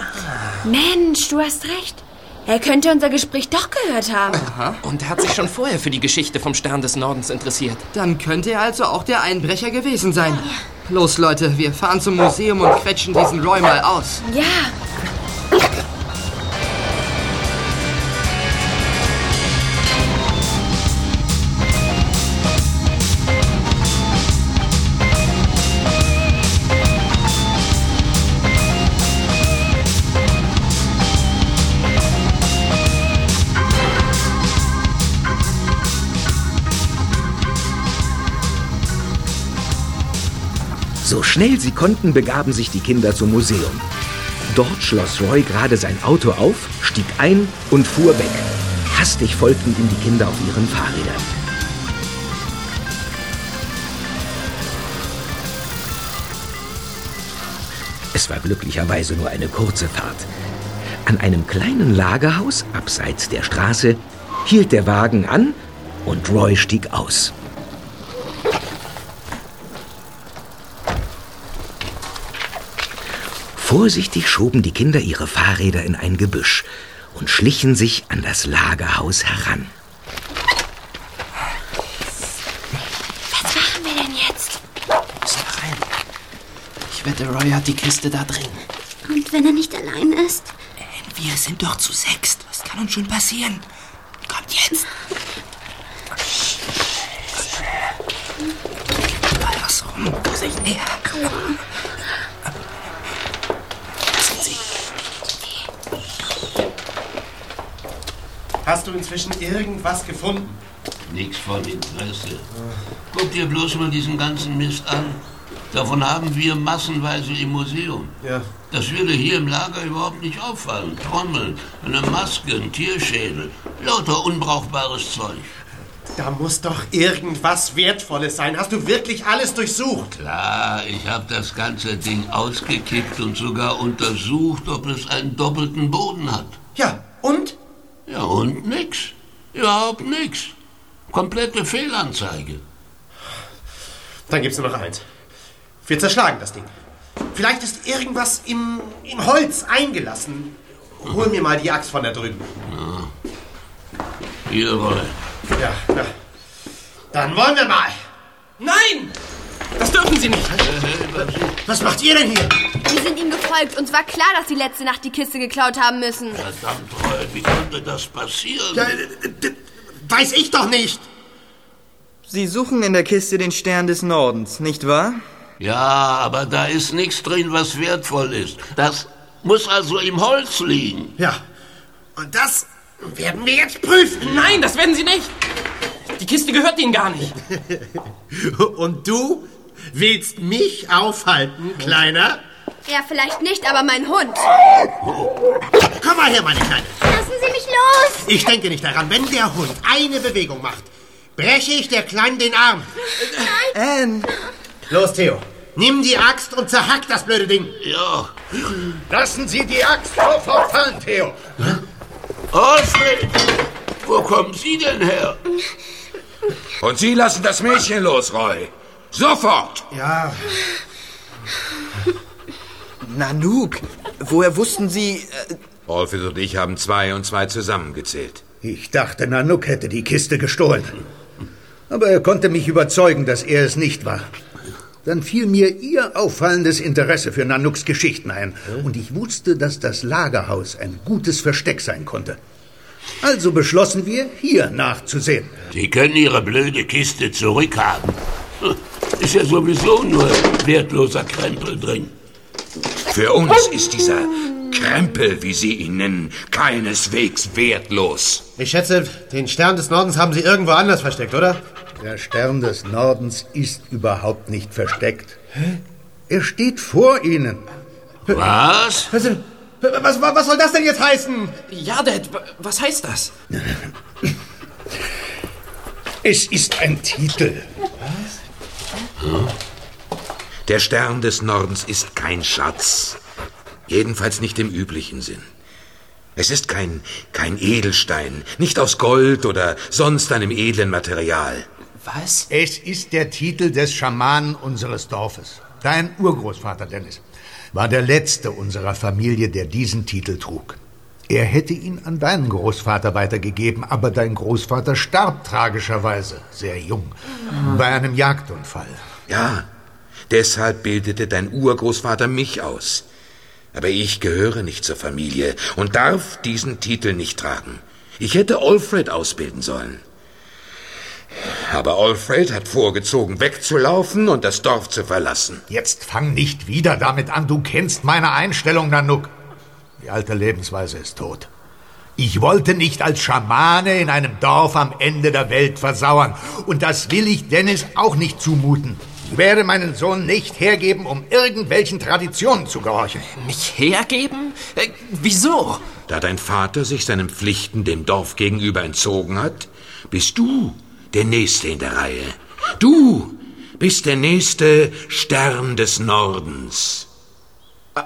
Mensch, du hast recht. Er könnte unser Gespräch doch gehört haben. Aha. Und er hat sich schon vorher für die Geschichte vom Stern des Nordens interessiert. Dann könnte er also auch der Einbrecher gewesen sein. Los, Leute, wir fahren zum Museum und quetschen diesen Roy mal aus. Ja. Schnell sie konnten, begaben sich die Kinder zum Museum. Dort schloss Roy gerade sein Auto auf, stieg ein und fuhr weg. Hastig folgten ihm die Kinder auf ihren Fahrrädern. Es war glücklicherweise nur eine kurze Fahrt. An einem kleinen Lagerhaus abseits der Straße hielt der Wagen an und Roy stieg aus. Vorsichtig schoben die Kinder ihre Fahrräder in ein Gebüsch und schlichen sich an das Lagerhaus heran. Was machen wir denn jetzt? Wir müssen rein. Ich wette, Roy hat die Kiste da drin. Und wenn er nicht allein ist? Wir sind doch zu sechst. Was kann uns schon passieren? Kommt jetzt. Mal was rum. Vorsicht, näher. Lassen Sie. Hast du inzwischen irgendwas gefunden? Nichts von Interesse. Guck dir bloß mal diesen ganzen Mist an. Davon haben wir massenweise im Museum. Ja. Das würde hier im Lager überhaupt nicht auffallen. Trommeln, eine Maske, ein Tierschädel, lauter unbrauchbares Zeug. Da muss doch irgendwas Wertvolles sein. Hast du wirklich alles durchsucht? Klar, ich habe das ganze Ding ausgekippt und sogar untersucht, ob es einen doppelten Boden hat. Ja, und? Ja, und nix. Überhaupt nix. Komplette Fehlanzeige. Dann gibt's nur noch eins. Wir zerschlagen das Ding. Vielleicht ist irgendwas im, im Holz eingelassen. Hol mir mal die Axt von da drüben. Hier, Roy. Ja, ja. Dann wollen wir mal. Nein! Das dürfen Sie nicht! Was macht ihr denn hier? Wir sind ihm gefolgt. Uns war klar, dass sie letzte Nacht die Kiste geklaut haben müssen. Verdammt, Roy, wie konnte das passieren? Ja, äh, d- weiß ich doch nicht. Sie suchen in der Kiste den Stern des Nordens, nicht wahr? Ja, aber da ist nichts drin, was wertvoll ist. Das muss also im Holz liegen. Ja. Und das werden wir jetzt prüfen. Nein, das werden Sie nicht! Die Kiste gehört Ihnen gar nicht. Und du willst mich aufhalten, Kleiner? Ja, vielleicht nicht, aber mein Hund. Komm mal her, meine Kleine. Lassen Sie mich los! Ich denke nicht daran, wenn der Hund eine Bewegung macht, breche ich der Kleinen den Arm. Anne! Los, Theo. Nimm die Axt und zerhack das blöde Ding. Ja. Lassen Sie die Axt sofort fallen, Theo. Alfred, wo kommen Sie denn her? Und Sie lassen das Mädchen los, Roy. Sofort! Ja, Nanook, woher wussten Sie... Äh, Alfred und ich haben zwei und zwei zusammengezählt. Ich dachte, Nanook hätte die Kiste gestohlen. Aber er konnte mich überzeugen, dass er es nicht war. Dann fiel mir Ihr auffallendes Interesse für Nanooks Geschichten ein. Und ich wusste, dass das Lagerhaus ein gutes Versteck sein konnte. Also beschlossen wir, hier nachzusehen. Sie können Ihre blöde Kiste zurückhaben. Ist ja sowieso nur wertloser Krempel drin. Für uns ist dieser Krempel, wie Sie ihn nennen, keineswegs wertlos. Ich schätze, den Stern des Nordens haben Sie irgendwo anders versteckt, oder? Der Stern des Nordens ist überhaupt nicht versteckt. Er steht vor Ihnen. Was? Was, was, was soll das denn jetzt heißen? Ja, Dad, wa- was heißt das? Es ist ein Titel. Der Stern des Nordens ist kein Schatz. Jedenfalls nicht im üblichen Sinn. Es ist kein, kein Edelstein, nicht aus Gold oder sonst einem edlen Material. Was? Es ist der Titel des Schamanen unseres Dorfes. Dein Urgroßvater, Dennis, war der letzte unserer Familie, der diesen Titel trug. Er hätte ihn an deinen Großvater weitergegeben, aber dein Großvater starb tragischerweise, sehr jung, bei einem Jagdunfall. Ja, deshalb bildete dein Urgroßvater mich aus. Aber ich gehöre nicht zur Familie und darf diesen Titel nicht tragen. Ich hätte Alfred ausbilden sollen. Aber Alfred hat vorgezogen, wegzulaufen und das Dorf zu verlassen. Jetzt fang nicht wieder damit an. Du kennst meine Einstellung, Nanook. Die alte Lebensweise ist tot. Ich wollte nicht als Schamane in einem Dorf am Ende der Welt versauern. Und das will ich Dennis auch nicht zumuten. Ich werde meinen Sohn nicht hergeben, um irgendwelchen Traditionen zu gehorchen. Mich hergeben? Äh, wieso? Da dein Vater sich seinen Pflichten dem Dorf gegenüber entzogen hat, bist du der Nächste in der Reihe. Du bist der nächste Stern des Nordens.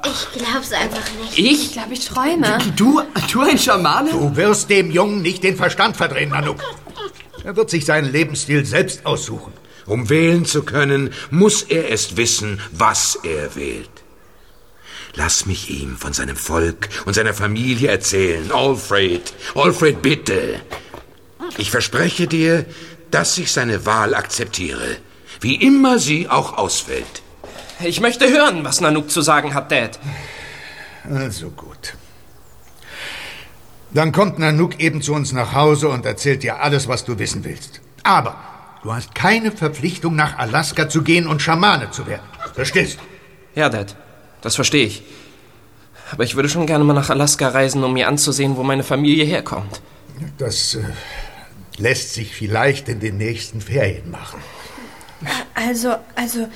Ich glaub's einfach nicht. Ich? Ich glaube, ich träume. Du, du ein Schamane? Du wirst dem Jungen nicht den Verstand verdrehen, Nanook. Er wird sich seinen Lebensstil selbst aussuchen. Um wählen zu können, muss er erst wissen, was er wählt. Lass mich ihm von seinem Volk und seiner Familie erzählen. Alfred, Alfred, bitte. Ich verspreche dir, dass ich seine Wahl akzeptiere, wie immer sie auch ausfällt. Ich möchte hören, was Nanook zu sagen hat, Dad. Also gut. Dann kommt Nanook eben zu uns nach Hause und erzählt dir alles, was du wissen willst. Aber du hast keine Verpflichtung, nach Alaska zu gehen und Schamane zu werden. Verstehst? Ja, Dad, das verstehe ich. Aber ich würde schon gerne mal nach Alaska reisen, um mir anzusehen, wo meine Familie herkommt. Das äh, lässt sich vielleicht in den nächsten Ferien machen. Also, also,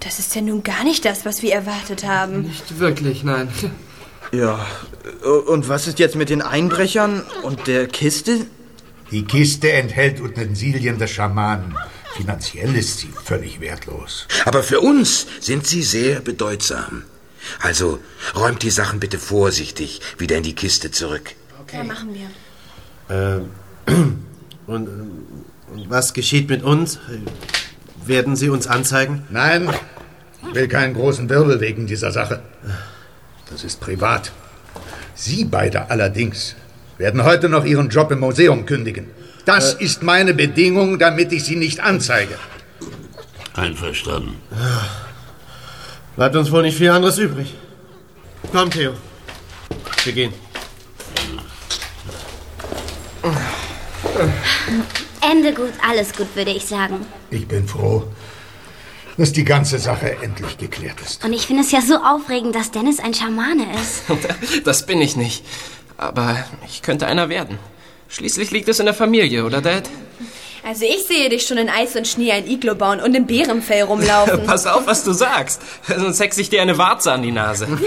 das ist ja nun gar nicht das, was wir erwartet haben. Nicht wirklich, nein. Ja, und was ist jetzt mit den Einbrechern und der Kiste? Die Kiste enthält Utensilien des Schamanen. Finanziell ist sie völlig wertlos. Aber für uns sind sie sehr bedeutsam. Also räumt die Sachen bitte vorsichtig wieder in die Kiste zurück. Ja, machen wir. Ähm, und, äh, und was geschieht mit uns? Werden Sie uns anzeigen? Nein, ich will keinen großen Wirbel wegen dieser Sache. Das ist privat. Sie beide allerdings werden heute noch Ihren Job im Museum kündigen. Das ist meine Bedingung, damit ich Sie nicht anzeige. Einverstanden. Bleibt uns wohl nicht viel anderes übrig. Komm, Theo. Wir gehen. Ende gut, alles gut, würde ich sagen. Ich bin froh, dass die ganze Sache endlich geklärt ist. Und ich finde es ja so aufregend, dass Dennis ein Schamane ist. Das bin ich nicht. Aber ich könnte einer werden. Schließlich liegt es in der Familie, oder, Dad? Also ich sehe dich schon in Eis und Schnee ein Iglo bauen und im Bärenfell rumlaufen. Pass auf, was du sagst. Sonst hexe ich dir eine Warze an die Nase.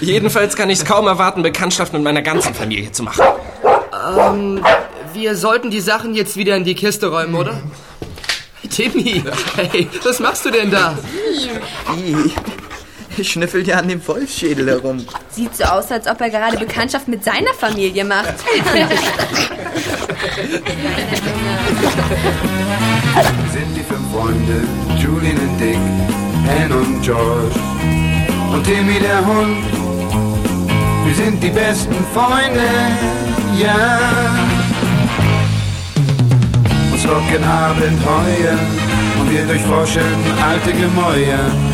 Jedenfalls kann ich es kaum erwarten, Bekanntschaft mit meiner ganzen Familie zu machen. Ähm, wir sollten die Sachen jetzt wieder in die Kiste räumen, oder? Timmy, hey, was machst du denn da? Ich schnüffel ja an dem Wolfsschädel herum. Sieht so aus, als ob er gerade Bekanntschaft mit seiner Familie macht. sind die fünf Freunde, Julian und Dick, Anne und George und Timmy der Hund. Wir sind die besten Freunde, ja. Uns locken Abenteuer und wir durchforschen alte Gemäuer.